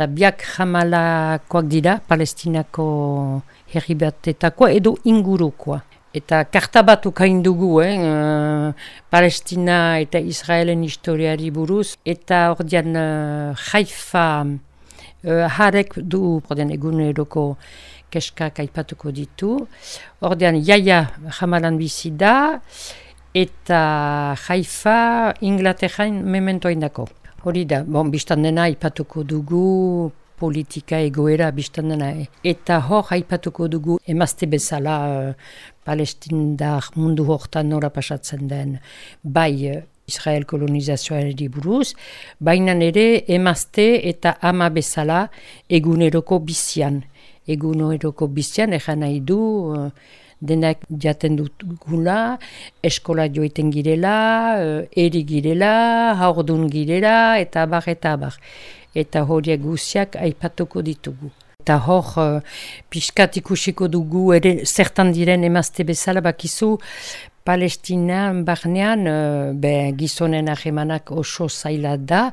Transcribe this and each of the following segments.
eta biak jamalakoak dira, palestinako herri batetakoa edo ingurukoa. Eta karta bat ukain dugu, eh, uh, Palestina eta Israelen historiari buruz, eta ordean uh, Haifa uh, harek du ordean eguneroko keskak aipatuko ditu. Ordean jaia jamalan bizi da, eta Haifa Inglaterrain mementoa indako. Hori da, bon, biztan dena aipatuko dugu, politika egoera biztan dena. Eta hor haipatuko dugu emazte bezala uh, palestindar mundu hortan nora pasatzen den bai uh, Israel kolonizazioari buruz, baina ere emazte eta ama bezala eguneroko bizian. Eguneroko bizian, egan nahi du, uh, denak jaten dutgula, eskola joiten girela, uh, eri girela, haurdun girela, eta bar, eta bar eta horiek guziak aipatuko ditugu. Eta hor, uh, piskat ikusiko dugu, ere, zertan diren emazte bezala bakizu, Palestina barnean, uh, gizonen ahemanak oso zaila da,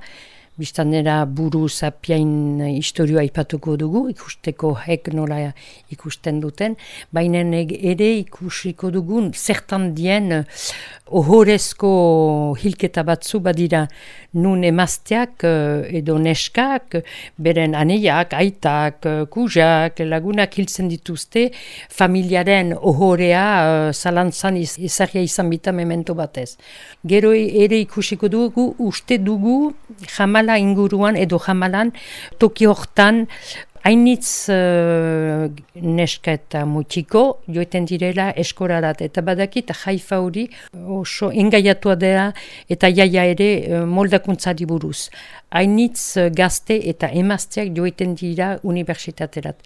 Bistan dira buru zapiain historioa ipatuko dugu, ikusteko hek nola ikusten duten, baina ere ikusiko dugun zertan dien ohorezko hilketa batzu badira nun emazteak eh, edo neskak, beren aneiak, aitak, eh, kujak, lagunak hiltzen dituzte, familiaren ohorea uh, zalantzan iz, izan bita memento batez. Gero ere ikusiko dugu, uste dugu jamala inguruan edo jamalan toki hortan hainitz uh, neska eta mutiko joeten direla eskorarat eta badakit jaifa hori oso engaiatua dela eta jaia ere uh, moldakuntzari buruz. Hainitz uh, gazte eta emazteak joeten dira universitaterat.